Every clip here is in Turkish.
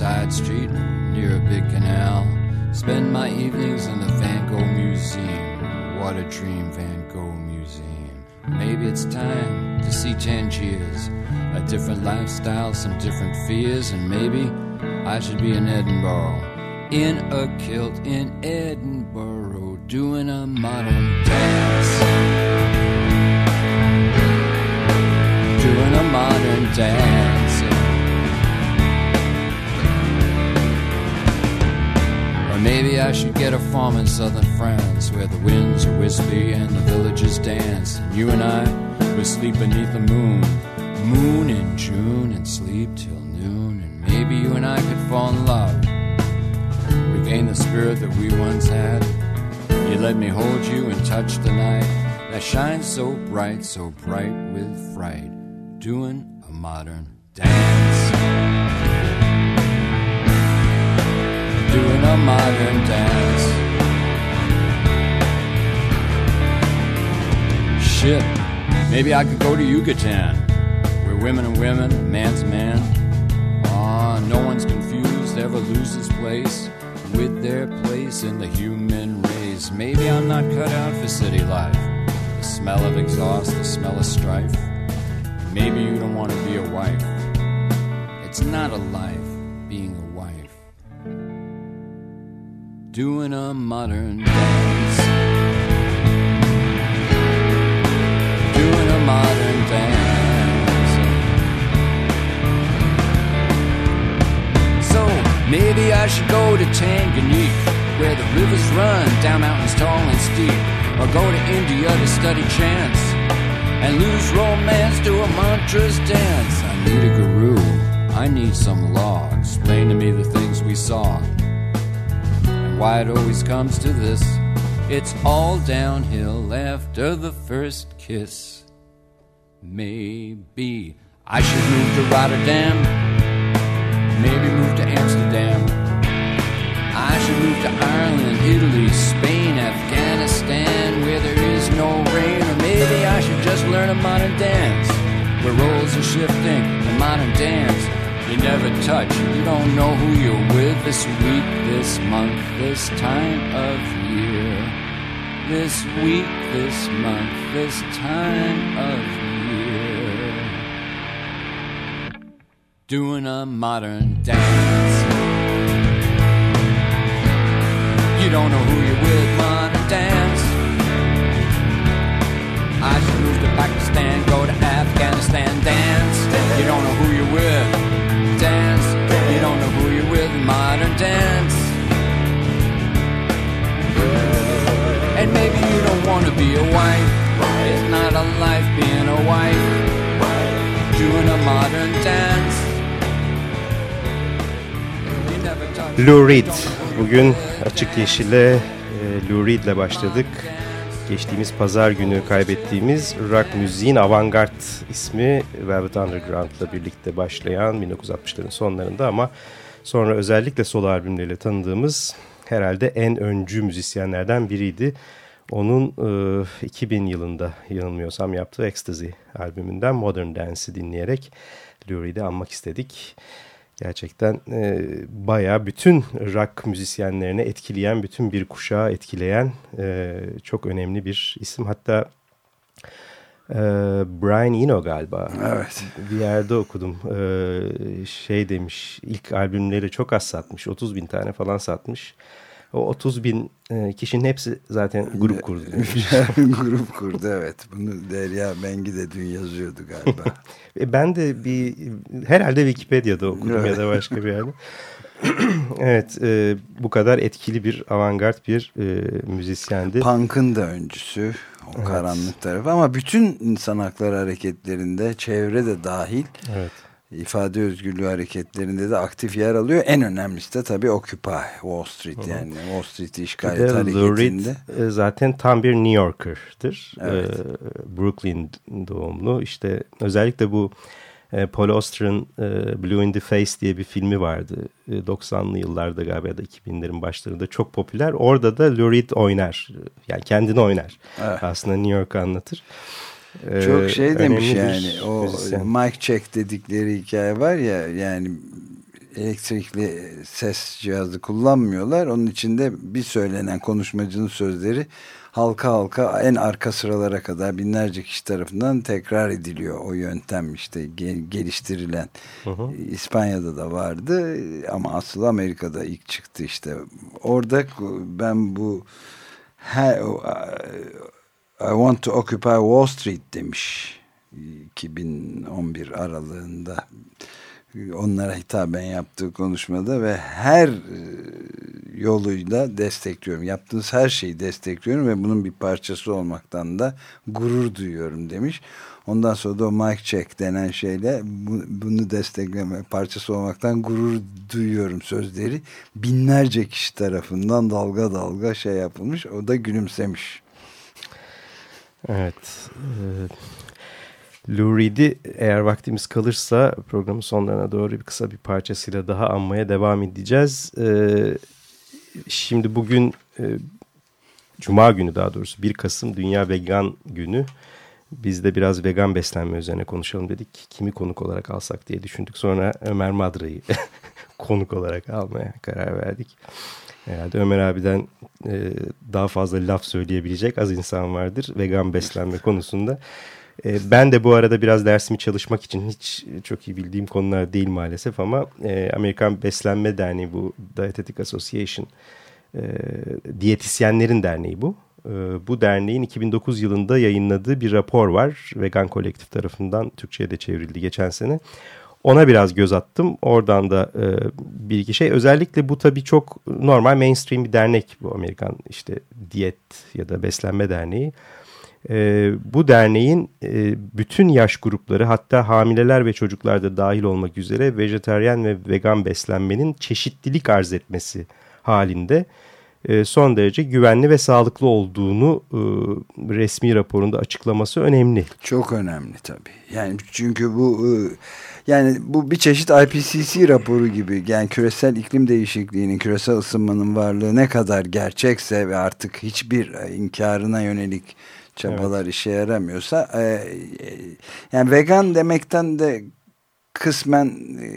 Side street near a big canal. Spend my evenings in the Van Gogh Museum. What a dream, Van Gogh Museum. Maybe it's time to see Tangiers. A different lifestyle, some different fears, and maybe I should be in Edinburgh. In a kilt in Edinburgh, doing a modern dance. Doing a modern dance. maybe I should get a farm in southern France where the winds are wispy and the villagers dance. And you and I would sleep beneath the moon, moon in June, and sleep till noon. And maybe you and I could fall in love, regain the spirit that we once had. You let me hold you and touch the night that shines so bright, so bright with fright, doing a modern dance. doing a modern dance. Shit, maybe I could go to Yucatan, where women are women, man's man. Ah, no one's confused, ever loses place with their place in the human race. Maybe I'm not cut out for city life. The smell of exhaust, the smell of strife. Maybe you don't want to be a wife. It's not a life being a wife. doing a modern dance. Doing a modern dance. So maybe I should go to Tanganyika, where the rivers run down mountains tall and steep, or go to India to study chants and lose romance to a mantra's dance. I need a guru. I need some law. Explain to me the things we saw and why it always comes to this. It's all downhill after the first kiss. Maybe I should move to Rotterdam. Maybe move to Amsterdam. I should move to Ireland, Italy, Spain, Afghanistan, where there is no rain. Maybe I should just learn a modern dance, where roles are shifting, a modern dance you never touch. You don't know who you're with this week, this month, this time of year. This week, this month, this time of year. Doing a modern dance. You don't know who you're with, modern Should move to Pakistan, go to Afghanistan, dance. You don't know who you're with dance. You don't know who you're with, modern dance. And maybe you don't want to be a wife. It's not a life being a wife. Doing a modern dance. Lou Reed. Bugün Açık Yeşil'e e, Lou Reed'le başladık geçtiğimiz pazar günü kaybettiğimiz rock müziğin avantgard ismi Velvet Underground'la birlikte başlayan 1960'ların sonlarında ama sonra özellikle solo albümleriyle tanıdığımız herhalde en öncü müzisyenlerden biriydi. Onun e, 2000 yılında yanılmıyorsam yaptığı Ecstasy albümünden Modern Dance'i dinleyerek Lurie'de anmak istedik gerçekten e, bayağı bütün rock müzisyenlerini etkileyen, bütün bir kuşağı etkileyen e, çok önemli bir isim. Hatta Ee, Brian Eno galiba. Evet. Bir yerde okudum. Ee, şey demiş ilk albümleri çok az satmış. 30 bin tane falan satmış. O 30 bin e, kişinin hepsi zaten grup kurdu. grup kurdu evet. Bunu Derya Bengi de dün yazıyordu galiba. E, ben de bir herhalde Wikipedia'da okudum evet. ya da başka bir yerde. evet e, bu kadar etkili bir avantgard bir e, müzisyendi. Punk'ın da öncüsü o evet. karanlık tarafı ama bütün insan hakları hareketlerinde çevre de dahil evet. İfade özgürlüğü hareketlerinde de aktif yer alıyor. En önemlisi de tabii Occupy Wall Street yani Wall Street'i işgal et hareketinde. Reed, zaten tam bir New Yorker'dır. Evet. Ee, Brooklyn doğumlu işte özellikle bu e, Paul Auster'ın e, Blue in the Face diye bir filmi vardı. E, 90'lı yıllarda galiba ya da 2000'lerin başlarında çok popüler. Orada da Lou Reed oynar. Yani kendini oynar. Evet. Aslında New York anlatır. Çok şey demiş yani o müzisyen. mic check dedikleri hikaye var ya yani elektrikli ses cihazı kullanmıyorlar. Onun içinde bir söylenen konuşmacının sözleri halka halka en arka sıralara kadar binlerce kişi tarafından tekrar ediliyor o yöntem işte geliştirilen. Hı hı. İspanya'da da vardı ama asıl Amerika'da ilk çıktı işte. Orada ben bu I want to occupy Wall Street demiş 2011 aralığında onlara hitaben yaptığı konuşmada ve her e, yoluyla destekliyorum. Yaptığınız her şeyi destekliyorum ve bunun bir parçası olmaktan da gurur duyuyorum demiş. Ondan sonra da o mic check denen şeyle bunu destekleme parçası olmaktan gurur duyuyorum sözleri binlerce kişi tarafından dalga dalga şey yapılmış. O da gülümsemiş. Evet. Lou Reed'i eğer vaktimiz kalırsa programın sonlarına doğru bir kısa bir parçasıyla daha anmaya devam edeceğiz. Şimdi bugün Cuma günü daha doğrusu 1 Kasım Dünya Vegan Günü. Biz de biraz vegan beslenme üzerine konuşalım dedik. Kimi konuk olarak alsak diye düşündük. Sonra Ömer Madra'yı konuk olarak almaya karar verdik. Herhalde Ömer abiden e, daha fazla laf söyleyebilecek az insan vardır vegan beslenme konusunda. E, ben de bu arada biraz dersimi çalışmak için hiç çok iyi bildiğim konular değil maalesef ama e, Amerikan Beslenme Derneği bu Dietetic Association e, diyetisyenlerin derneği bu. E, bu derneğin 2009 yılında yayınladığı bir rapor var. Vegan Kolektif tarafından Türkçe'ye de çevrildi geçen sene. Ona biraz göz attım. Oradan da e, bir iki şey. Özellikle bu tabii çok normal mainstream bir dernek bu Amerikan işte diyet ya da beslenme derneği. E, bu derneğin e, bütün yaş grupları hatta hamileler ve çocuklar da dahil olmak üzere vejeteryan ve vegan beslenmenin çeşitlilik arz etmesi halinde son derece güvenli ve sağlıklı olduğunu e, resmi raporunda açıklaması önemli. Çok önemli tabii. Yani çünkü bu e, yani bu bir çeşit IPCC raporu gibi. Yani küresel iklim değişikliğinin, küresel ısınmanın varlığı ne kadar gerçekse ve artık hiçbir inkarına yönelik çabalar evet. işe yaramıyorsa e, e, yani vegan demekten de kısmen e,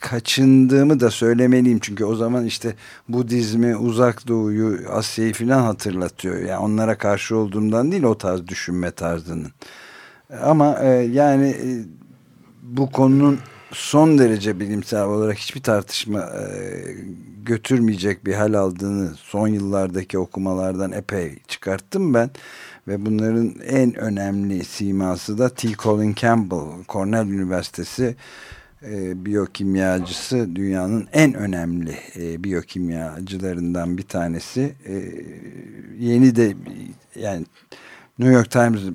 kaçındığımı da söylemeliyim çünkü o zaman işte Budizmi, Uzak Doğu'yu, Asya'yı falan hatırlatıyor. Yani onlara karşı olduğumdan değil o tarz düşünme tarzının. Ama e, yani e, bu konunun son derece bilimsel olarak hiçbir tartışma e, götürmeyecek bir hal aldığını son yıllardaki okumalardan epey çıkarttım ben. Ve bunların en önemli siması da T. Colin Campbell, Cornell Üniversitesi e, biyokimyacısı dünyanın en önemli e, biyokimyacılarından bir tanesi. E, yeni de yani New York Times'da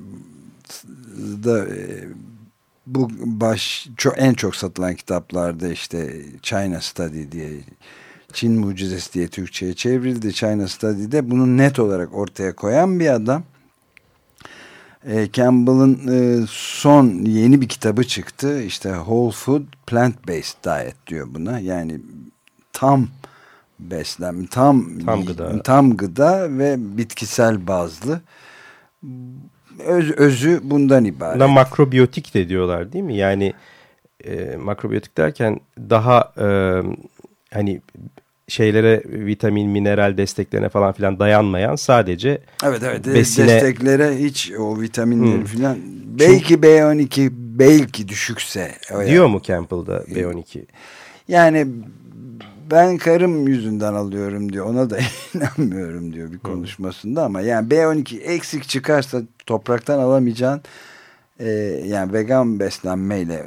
e, bu baş çok, en çok satılan kitaplarda işte China Study diye Çin Mucizesi diye Türkçe'ye çevrildi. China Study'de bunu net olarak ortaya koyan bir adam. E, Campbell'ın e, son yeni bir kitabı çıktı. İşte Whole Food Plant Based Diet diyor buna. Yani tam beslenme, tam tam gıda, tam gıda ve bitkisel bazlı. Öz, özü bundan ibaret. Buna makrobiyotik de diyorlar değil mi? Yani e, makrobiyotik derken daha e, hani şeylere vitamin, mineral desteklerine falan filan dayanmayan sadece Evet evet besine... desteklere hiç o vitaminleri hmm. filan belki B12 belki düşükse. Diyor yani. mu Campbell'da B12? Yani ben karım yüzünden alıyorum diyor. Ona da inanmıyorum diyor bir konuşmasında ama yani B12 eksik çıkarsa topraktan alamayacağın e, yani vegan beslenmeyle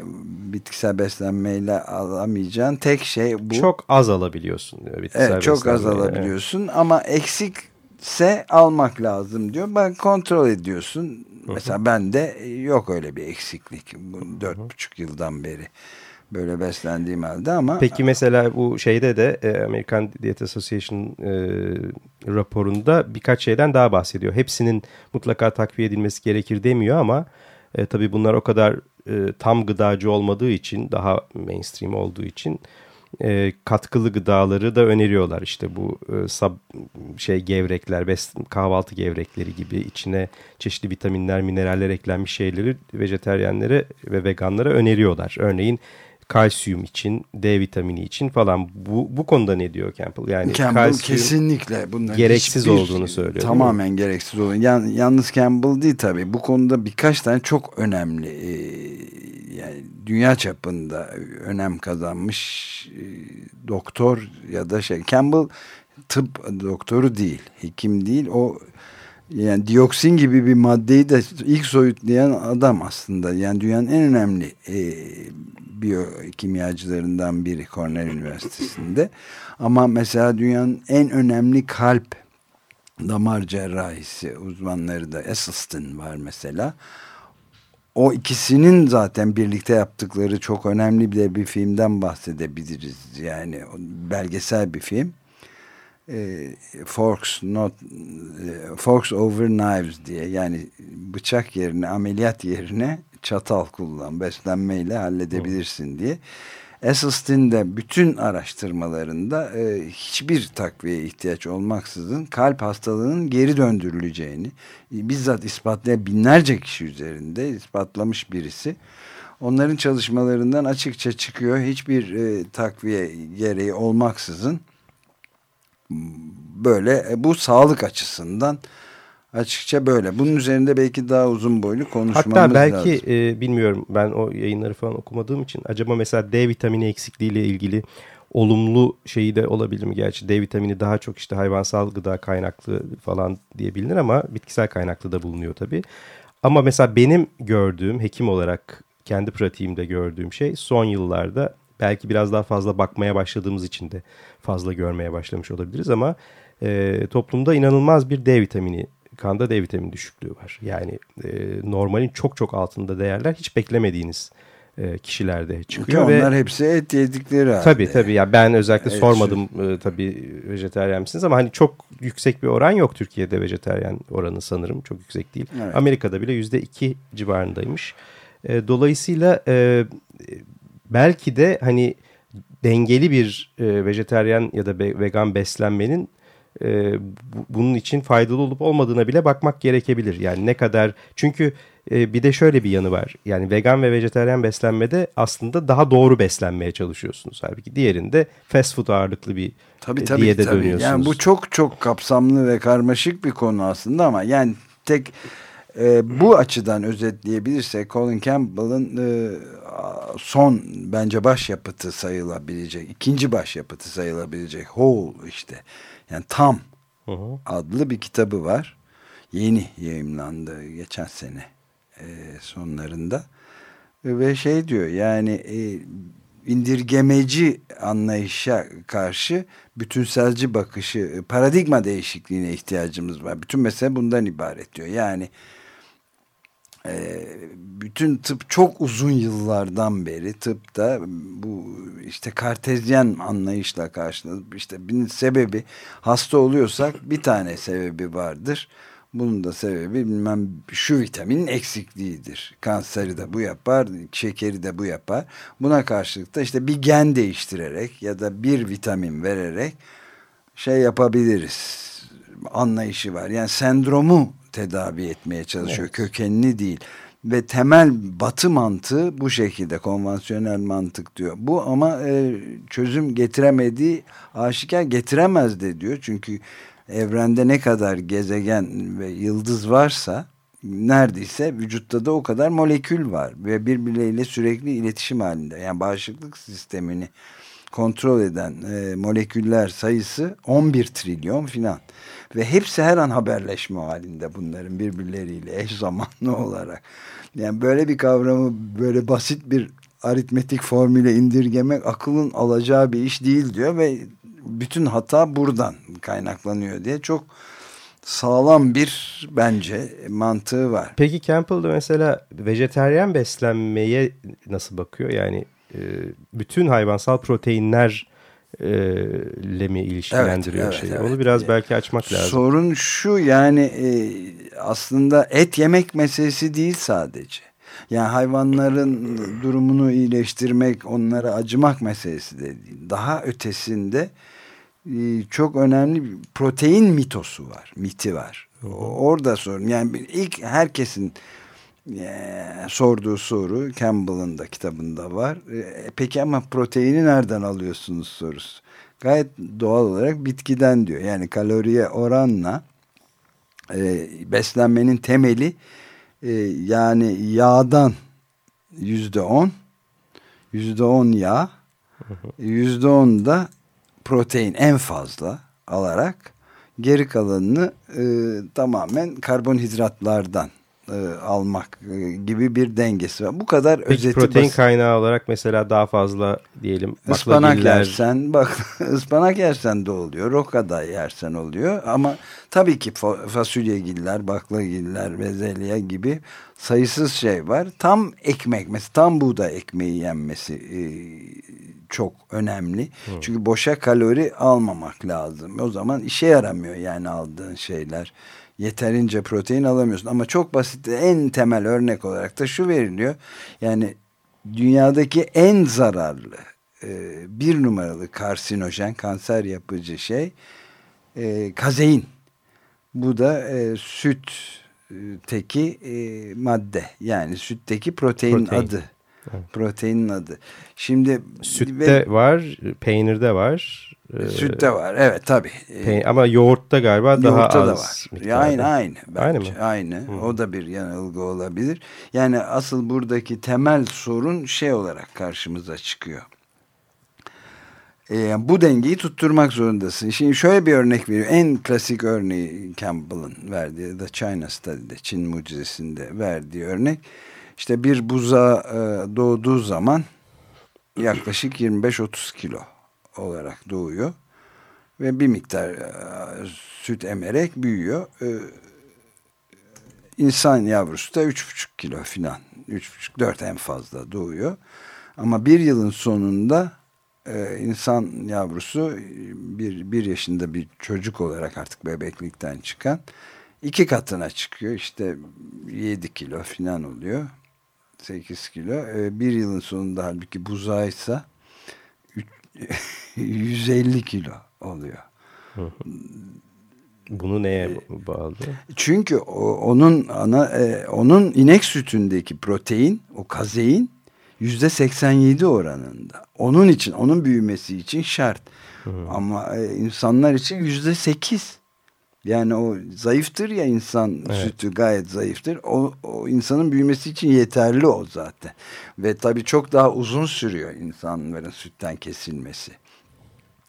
bitkisel beslenmeyle alamayacağın tek şey bu. Çok az alabiliyorsun diyor bitkisel Evet çok az alabiliyorsun evet. ama eksikse almak lazım diyor. Ben kontrol ediyorsun. Hı -hı. Mesela bende yok öyle bir eksiklik. Dört buçuk yıldan beri böyle beslendiğim halde ama... Peki mesela bu şeyde de e, American Diet Association e, raporunda birkaç şeyden daha bahsediyor. Hepsinin mutlaka takviye edilmesi gerekir demiyor ama e, tabii bunlar o kadar e, tam gıdacı olmadığı için daha mainstream olduğu için e, katkılı gıdaları da öneriyorlar. İşte bu e, sab, şey gevrekler, bes, kahvaltı gevrekleri gibi içine çeşitli vitaminler, mineraller eklenmiş şeyleri vejeteryenlere ve veganlara öneriyorlar. Örneğin kalsiyum için, D vitamini için falan. Bu, bu konuda ne diyor Campbell? Yani Campbell kalsiyum kesinlikle bunların gereksiz olduğunu söylüyor. Tamamen gereksiz olduğunu. Yan, yalnız Campbell değil tabii. Bu konuda birkaç tane çok önemli e, yani dünya çapında önem kazanmış e, doktor ya da şey Campbell tıp doktoru değil, hekim değil. O yani dioksin gibi bir maddeyi de ilk soyutlayan adam aslında. Yani dünyanın en önemli e, biyokimyacılarından biri Cornell Üniversitesi'nde. Ama mesela dünyanın en önemli kalp damar cerrahisi uzmanları da Esselstyn var mesela. O ikisinin zaten birlikte yaptıkları çok önemli bir bir filmden bahsedebiliriz. Yani belgesel bir film. E, forks not e, Forks over knives diye yani bıçak yerine ameliyat yerine çatal kullan beslenmeyle halledebilirsin diye. Esselstyn de bütün araştırmalarında e, hiçbir takviye ihtiyaç olmaksızın kalp hastalığının geri döndürüleceğini e, bizzat ispatlayan binlerce kişi üzerinde ispatlamış birisi. Onların çalışmalarından açıkça çıkıyor. Hiçbir e, takviye gereği olmaksızın böyle e, bu sağlık açısından Açıkça böyle. Bunun üzerinde belki daha uzun boylu konuşmamız Hatta belki lazım. E, bilmiyorum ben o yayınları falan okumadığım için acaba mesela D vitamini eksikliğiyle ilgili olumlu şeyi de olabilir mi? Gerçi D vitamini daha çok işte hayvansal gıda kaynaklı falan diye bilinir ama bitkisel kaynaklı da bulunuyor tabii. Ama mesela benim gördüğüm hekim olarak kendi pratiğimde gördüğüm şey son yıllarda belki biraz daha fazla bakmaya başladığımız için de fazla görmeye başlamış olabiliriz ama e, toplumda inanılmaz bir D vitamini kanda D vitamini düşüklüğü var. Yani e, normalin çok çok altında değerler hiç beklemediğiniz e, kişilerde çıkıyor. Ki onlar ve, hepsi et yedikleri halde. Tabii tabii. Ya ben özellikle evet, sormadım e, tabii vejeteryan misiniz ama hani çok yüksek bir oran yok Türkiye'de vejeteryan oranı sanırım. Çok yüksek değil. Evet. Amerika'da bile yüzde iki civarındaymış. E, dolayısıyla e, belki de hani dengeli bir e, vejeteryan ya da be, vegan beslenmenin e, bunun için faydalı olup olmadığına bile bakmak gerekebilir. Yani ne kadar çünkü e, bir de şöyle bir yanı var. Yani vegan ve vejeteryan beslenmede aslında daha doğru beslenmeye çalışıyorsunuz. Halbuki diğerinde fast food ağırlıklı bir tabii, e, tabii, diyete tabii. dönüyorsunuz. Yani bu çok çok kapsamlı ve karmaşık bir konu aslında ama yani tek e, bu açıdan özetleyebilirsek Colin Campbell'ın e, son bence başyapıtı sayılabilecek, ikinci başyapıtı sayılabilecek Whole işte yani Tam hı hı. adlı bir kitabı var. Yeni yayımlandı geçen sene e, sonlarında. Ve şey diyor yani e, indirgemeci anlayışa karşı bütünselci bakışı, e, paradigma değişikliğine ihtiyacımız var. Bütün mesele bundan ibaret diyor. Yani ee, bütün tıp çok uzun yıllardan beri tıpta bu işte kartezyen anlayışla karşılanıp işte bir sebebi hasta oluyorsak bir tane sebebi vardır. Bunun da sebebi bilmem şu vitaminin eksikliğidir. Kanseri de bu yapar, şekeri de bu yapar. Buna karşılık da işte bir gen değiştirerek ya da bir vitamin vererek şey yapabiliriz anlayışı var. Yani sendromu tedavi etmeye çalışıyor. Evet. Kökenli değil. ve temel batı mantığı bu şekilde konvansiyonel mantık diyor. Bu ama e, çözüm getiremediği aşikar getiremez de diyor. Çünkü evrende ne kadar gezegen ve yıldız varsa neredeyse vücutta da o kadar molekül var ve birbirleriyle sürekli iletişim halinde. Yani bağışıklık sistemini kontrol eden e, moleküller sayısı 11 trilyon filan. Ve hepsi her an haberleşme halinde bunların birbirleriyle eş zamanlı olarak. Yani böyle bir kavramı böyle basit bir aritmetik formüle indirgemek akılın alacağı bir iş değil diyor ve bütün hata buradan kaynaklanıyor diye çok sağlam bir bence mantığı var. Peki Campbell'da mesela vejeteryan beslenmeye nasıl bakıyor? Yani bütün hayvansal proteinler le mi ilişkilendiriyor evet, şeyi? Evet, Onu biraz belki açmak lazım. Sorun şu yani e, aslında et yemek meselesi değil sadece. Yani hayvanların durumunu iyileştirmek, onlara acımak meselesi de değil. Daha ötesinde e, çok önemli bir protein mitosu var, miti var. Orada sorun. Yani ilk herkesin e, sorduğu soru Campbell'ın da kitabında var. E, peki ama proteini nereden alıyorsunuz sorusu. Gayet doğal olarak bitkiden diyor. Yani kaloriye oranla e, beslenmenin temeli e, yani yağdan yüzde on yüzde on yağ yüzde on da protein en fazla alarak geri kalanını e, tamamen karbonhidratlardan almak e, gibi bir dengesi var. Bu kadar Peki özeti protein basit. kaynağı olarak mesela daha fazla diyelim ıspanak yersen bak ıspanak yersen de oluyor. Roka da yersen oluyor ama tabii ki fasulyegiller, baklagiller, bezelye gibi sayısız şey var. Tam ekmek mesela tam buğday ekmeği yenmesi e, çok önemli. Hmm. Çünkü boşa kalori almamak lazım. O zaman işe yaramıyor yani aldığın şeyler yeterince protein alamıyorsun. Ama çok basit en temel örnek olarak da şu veriliyor. Yani dünyadaki en zararlı e, bir numaralı karsinojen kanser yapıcı şey e, kazein. Bu da e, süt teki e, madde yani sütteki protein, protein. adı. Evet. Proteinin adı. Şimdi sütte ve, var, peynirde var, Sütte var evet tabi. Ama yoğurtta galiba yoğurtta daha az. da var. Miktarda. Aynı aynı. Bence. Aynı mı? Aynı. Hı. O da bir yanılgı olabilir. Yani asıl buradaki temel sorun şey olarak karşımıza çıkıyor. Ee, bu dengeyi tutturmak zorundasın. Şimdi şöyle bir örnek veriyor. En klasik örneği Campbell'ın verdiği The China Study'de Çin mucizesinde verdiği örnek. İşte bir buza e, doğduğu zaman yaklaşık 25-30 kilo olarak doğuyor ve bir miktar e, süt emerek büyüyor. E, insan yavrusu da üç buçuk kilo filan, üç buçuk dört en fazla doğuyor. Ama bir yılın sonunda e, insan yavrusu bir, bir yaşında bir çocuk olarak artık bebeklikten çıkan iki katına çıkıyor. İşte yedi kilo filan oluyor. sekiz kilo. bir yılın sonunda halbuki buzağıysa 150 kilo oluyor. Bunu neye bağlı? Çünkü o, onun ana e, onun inek sütündeki protein, o kazein yüzde 87 oranında. Onun için, onun büyümesi için şart. Hı. Ama e, insanlar için yüzde 8. Yani o zayıftır ya insan evet. sütü gayet zayıftır. O, o insanın büyümesi için yeterli o zaten. Ve tabii çok daha uzun sürüyor insanların sütten kesilmesi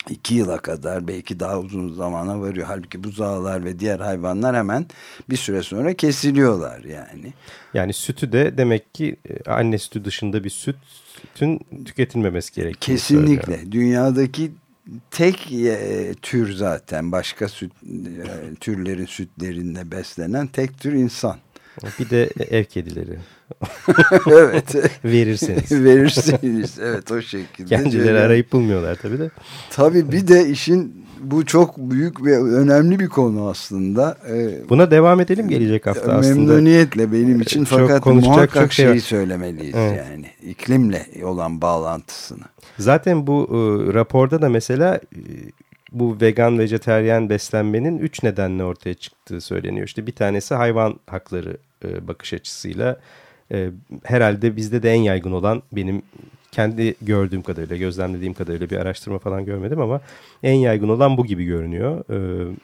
iki yıla kadar belki daha uzun zamana varıyor. Halbuki buzağlar ve diğer hayvanlar hemen bir süre sonra kesiliyorlar yani. Yani sütü de demek ki e, anne sütü dışında bir sütün tüketilmemesi gerekiyor. Kesinlikle. Söylüyor. Dünyadaki tek e, tür zaten başka süt e, türlerin sütleriyle beslenen tek tür insan. Bir de ev kedileri. evet. Verirseniz. Verirseniz. Evet o şekilde. Kendileri arayıp bulmuyorlar tabii de. Tabii bir de işin bu çok büyük ve önemli bir konu aslında. Ee, Buna devam edelim gelecek hafta memnuniyetle aslında. Memnuniyetle benim için çok fakat muhakkak çok şey şeyi söylemeliyiz evet. yani. iklimle olan bağlantısını. Zaten bu e, raporda da mesela e, bu vegan vejeteryen beslenmenin üç nedenle ortaya çıktığı söyleniyor. İşte bir tanesi hayvan hakları e, bakış açısıyla e, herhalde bizde de en yaygın olan benim kendi gördüğüm kadarıyla, gözlemlediğim kadarıyla bir araştırma falan görmedim ama en yaygın olan bu gibi görünüyor. Evet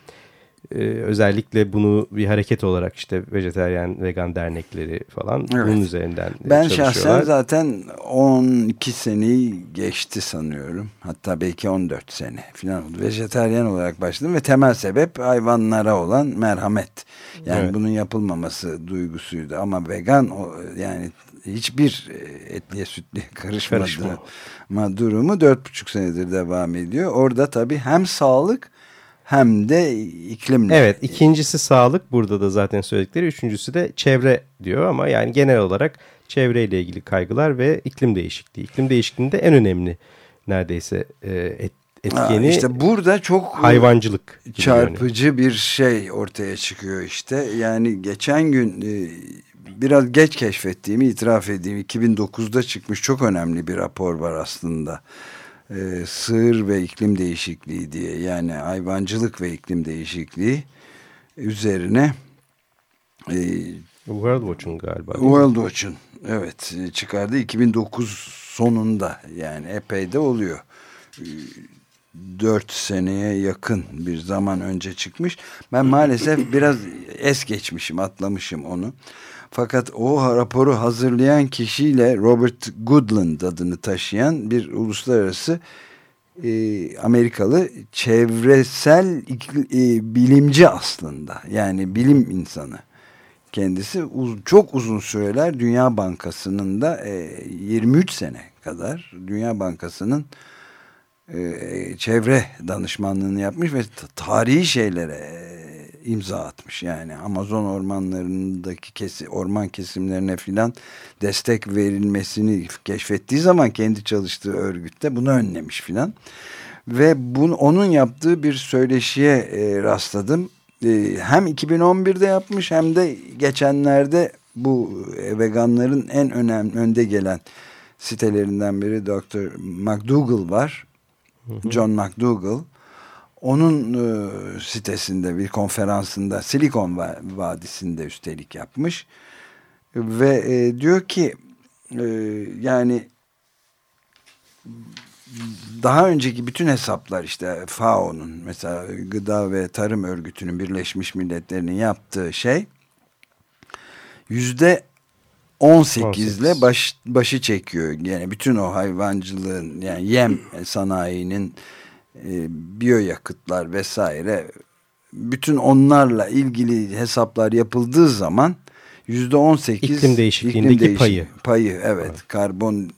ee, özellikle bunu bir hareket olarak işte vejeteryan vegan dernekleri falan evet. bunun üzerinden Ben şahsen zaten 12 seneyi geçti sanıyorum. Hatta belki 14 sene falan oldu. Vejeteryan olarak başladım ve temel sebep hayvanlara olan merhamet. Yani evet. bunun yapılmaması duygusuydu ama vegan yani hiçbir e, etliye sütlüye karışmadı. Karışma. durumu dört buçuk senedir devam ediyor. Orada tabii hem sağlık hem de iklimle. Evet ikincisi sağlık burada da zaten söyledikleri. Üçüncüsü de çevre diyor ama yani genel olarak çevreyle ilgili kaygılar ve iklim değişikliği. İklim değişikliğinde en önemli neredeyse e, et, etkeni ha, işte burada çok hayvancılık çarpıcı yani. bir şey ortaya çıkıyor işte. Yani geçen gün e, biraz geç keşfettiğimi itiraf edeyim. 2009'da çıkmış çok önemli bir rapor var aslında e, sığır ve iklim değişikliği diye yani hayvancılık ve iklim değişikliği üzerine e, World Watch'un galiba. World Watch'un evet e, çıkardı 2009 sonunda yani epey de oluyor. 4 seneye yakın bir zaman önce çıkmış. Ben maalesef biraz es geçmişim, atlamışım onu. Fakat o raporu hazırlayan kişiyle Robert Goodland adını taşıyan bir uluslararası e, Amerikalı çevresel e, bilimci aslında. Yani bilim insanı. Kendisi uz çok uzun süreler Dünya Bankası'nın da e, 23 sene kadar Dünya Bankası'nın e, çevre danışmanlığını yapmış ve tarihi şeylere imza atmış. Yani Amazon ormanlarındaki kesi, orman kesimlerine filan destek verilmesini keşfettiği zaman kendi çalıştığı örgütte bunu önlemiş filan. Ve bunu, onun yaptığı bir söyleşiye e, rastladım. E, hem 2011'de yapmış hem de geçenlerde bu e, veganların en önemli önde gelen sitelerinden biri Dr. McDougall var. John McDougall. Onun e, sitesinde bir konferansında Silikon Vadisi'nde üstelik yapmış. Ve e, diyor ki e, yani daha önceki bütün hesaplar işte FAO'nun mesela Gıda ve Tarım Örgütü'nün Birleşmiş Milletler'in yaptığı şey yüzde 18 ile baş, başı çekiyor. Yani bütün o hayvancılığın yani yem sanayinin e, biyoyakıtlar vesaire bütün onlarla ilgili hesaplar yapıldığı zaman yüzde on sekiz iklim değişikliğindeki iklim değişik, payı payı evet, evet. karbon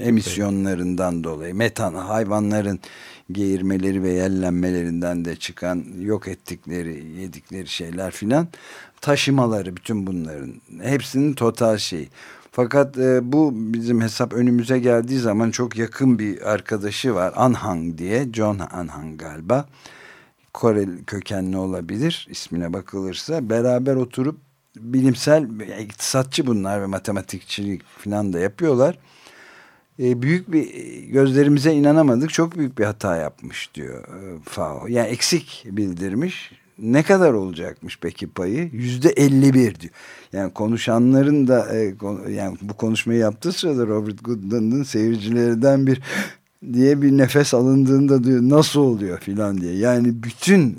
emisyonlarından payı. dolayı metan hayvanların geğirmeleri ve yellenmelerinden de çıkan yok ettikleri yedikleri şeyler filan taşımaları bütün bunların hepsinin total şeyi fakat e, bu bizim hesap önümüze geldiği zaman çok yakın bir arkadaşı var. Anhang diye. John Anhang galiba. Kore kökenli olabilir ismine bakılırsa. Beraber oturup bilimsel iktisatçı bunlar ve matematikçilik falan da yapıyorlar. E, büyük bir gözlerimize inanamadık. Çok büyük bir hata yapmış diyor e, FAO. Yani eksik bildirmiş ne kadar olacakmış peki payı? Yüzde 51 diyor. Yani konuşanların da e, yani bu konuşmayı yaptığı sırada Robert Goodland'ın seyircilerden bir diye bir nefes alındığında diyor nasıl oluyor filan diye. Yani bütün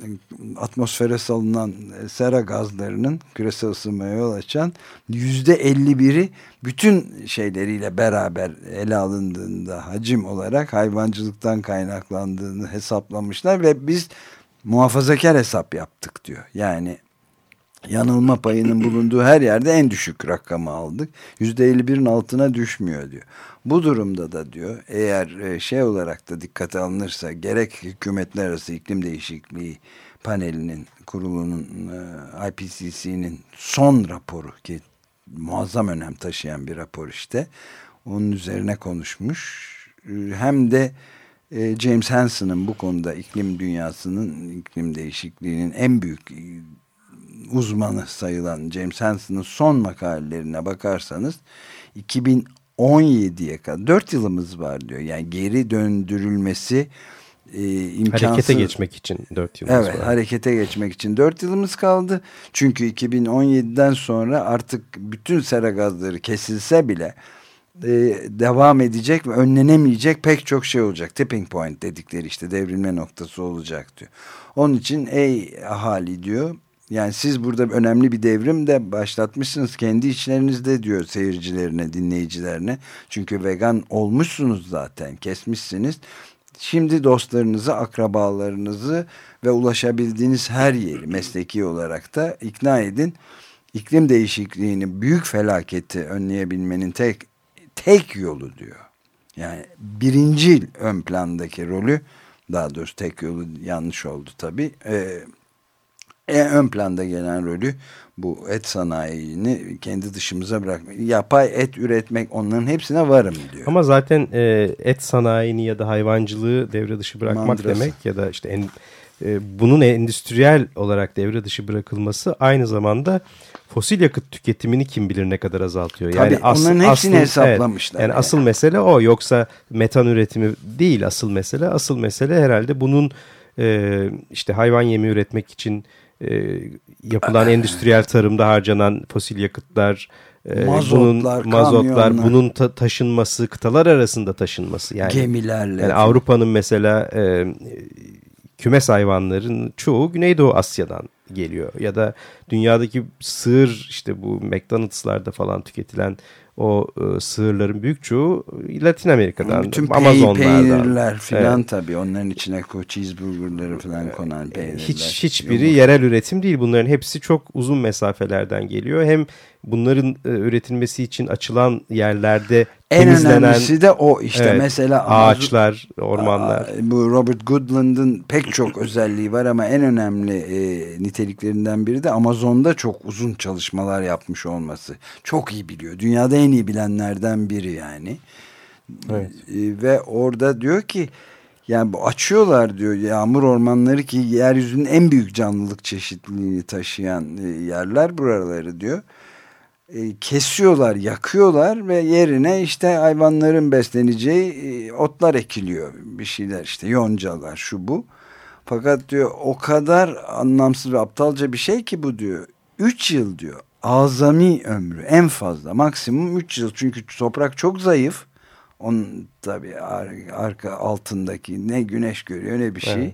atmosfere salınan e, sera gazlarının küresel ısınmaya yol açan yüzde 51'i bütün şeyleriyle beraber ele alındığında hacim olarak hayvancılıktan kaynaklandığını hesaplamışlar ve biz muhafazakar hesap yaptık diyor. Yani yanılma payının bulunduğu her yerde en düşük rakamı aldık. Yüzde 51'in altına düşmüyor diyor. Bu durumda da diyor eğer e, şey olarak da dikkate alınırsa gerek hükümetler arası iklim değişikliği panelinin kurulunun e, IPCC'nin son raporu ki muazzam önem taşıyan bir rapor işte. Onun üzerine konuşmuş. E, hem de James Hansen'ın bu konuda iklim dünyasının, iklim değişikliğinin en büyük uzmanı sayılan James Hansen'ın son makalelerine bakarsanız 2017'ye kadar 4 yılımız var diyor. Yani geri döndürülmesi e, imkansız. Harekete geçmek için 4 yılımız evet, var. harekete geçmek için 4 yılımız kaldı. Çünkü 2017'den sonra artık bütün sera gazları kesilse bile e, devam edecek ve önlenemeyecek pek çok şey olacak. Tipping point dedikleri işte devrilme noktası olacak diyor. Onun için ey ahali diyor yani siz burada önemli bir devrim de başlatmışsınız kendi içlerinizde diyor seyircilerine, dinleyicilerine. Çünkü vegan olmuşsunuz zaten, kesmişsiniz. Şimdi dostlarınızı, akrabalarınızı ve ulaşabildiğiniz her yeri mesleki olarak da ikna edin. İklim değişikliğini, büyük felaketi önleyebilmenin tek tek yolu diyor. Yani birincil ön plandaki rolü, daha doğrusu tek yolu yanlış oldu tabii. Ee, en ön planda gelen rolü bu et sanayini kendi dışımıza bırakmak. Yapay et üretmek onların hepsine varım diyor. Ama zaten e, et sanayini ya da hayvancılığı devre dışı bırakmak Mandrası. demek ya da işte en, e, bunun endüstriyel olarak devre dışı bırakılması aynı zamanda fosil yakıt tüketimini kim bilir ne kadar azaltıyor. Tabii, onların hepsini hesaplamışlar yani yani. asıl mesele o yoksa metan üretimi değil asıl mesele. Asıl mesele herhalde bunun e, işte hayvan yemi üretmek için e, yapılan endüstriyel tarımda harcanan fosil yakıtlar, e, Mazotlar, bunun mazotlar, kamyonlar. bunun ta- taşınması, kıtalar arasında taşınması yani. Gemilerle. Yani Avrupa'nın mesela e, kümes hayvanların çoğu Güneydoğu Asya'dan geliyor ya da dünyadaki sığır işte bu McDonald's'larda falan tüketilen o e, sığırların büyük çoğu Latin Amerika'dan, Bütün pey- Amazonlardan. peynirler filan Evet. tabii onların içine ko cheeseburgerları filan konan peynirler. Hiç hiçbiri yerel üretim değil. Bunların hepsi çok uzun mesafelerden geliyor. Hem bunların e, üretilmesi için açılan yerlerde En temizlenen önemlisi de o işte Evet, mesela ağaçlar, ormanlar. Bu Robert Goodland'ın pek çok özelliği var ama en önemli e, niteliklerinden biri de Amazon'da çok uzun çalışmalar yapmış olması. Çok iyi biliyor. Dünyada en iyi bilenlerden biri yani. Evet. E, ve orada diyor ki yani bu açıyorlar diyor yağmur ormanları ki yeryüzünün en büyük canlılık çeşitliliğini taşıyan e, yerler buraları diyor. E, kesiyorlar, yakıyorlar ve yerine işte hayvanların besleneceği e, otlar ekiliyor. Bir şeyler işte yoncalar şu bu. Fakat diyor o kadar anlamsız ve aptalca bir şey ki bu diyor. 3 yıl diyor azami ömrü en fazla maksimum 3 yıl çünkü toprak çok zayıf. Onun tabii ar- arka altındaki ne güneş görüyor ne bir şey Evet.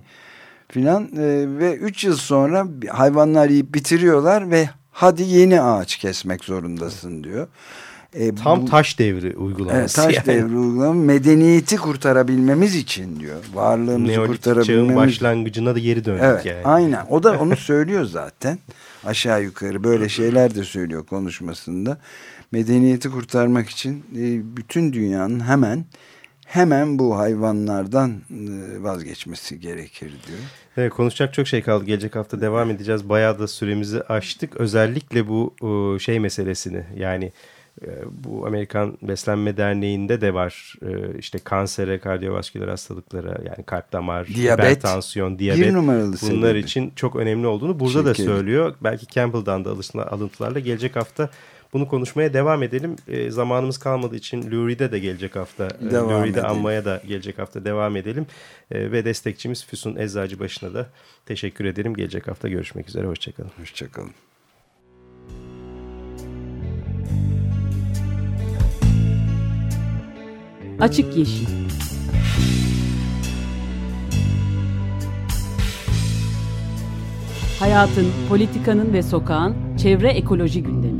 filan E, ve 3 yıl sonra hayvanlar yiyip bitiriyorlar ve hadi yeni ağaç kesmek zorundasın diyor. E, Tam bu- taş devri uygulaması. Evet, taş yani. devri uygulama medeniyeti kurtarabilmemiz için diyor. Varlığımızı Neolitik çağın kurtarabilmemiz başlangıcına da geri döndük Evet yani. aynen o da onu söylüyor zaten aşağı yukarı böyle şeyler de söylüyor konuşmasında. Medeniyeti kurtarmak için e, bütün dünyanın hemen hemen bu hayvanlardan e, vazgeçmesi gerekir diyor. Evet, konuşacak çok şey kaldı. Gelecek hafta devam edeceğiz. Bayağı da süremizi aştık. Özellikle bu e, şey meselesini yani e, bu Amerikan Beslenme Derneği'nde de var. İşte kansere, kardiyovasküler hastalıklara yani kalp damar, Diyabet. hipertansiyon, diyabet bunlar sebebi. için çok önemli olduğunu burada da Şekeri. söylüyor. Belki Campbell'dan da alıntılarla gelecek hafta bunu konuşmaya devam edelim. E, zamanımız kalmadığı için Lou Reed'e de gelecek hafta. e, Devam Lou Reed'i edelim. anmaya da gelecek hafta devam edelim. E, ve destekçimiz Füsun Eczacıbaşı'na da teşekkür ederim. Gelecek hafta görüşmek üzere. Hoşçakalın. Hoşçakalın. Açık Yeşil Hayatın, politikanın ve sokağın çevre ekoloji gündemi.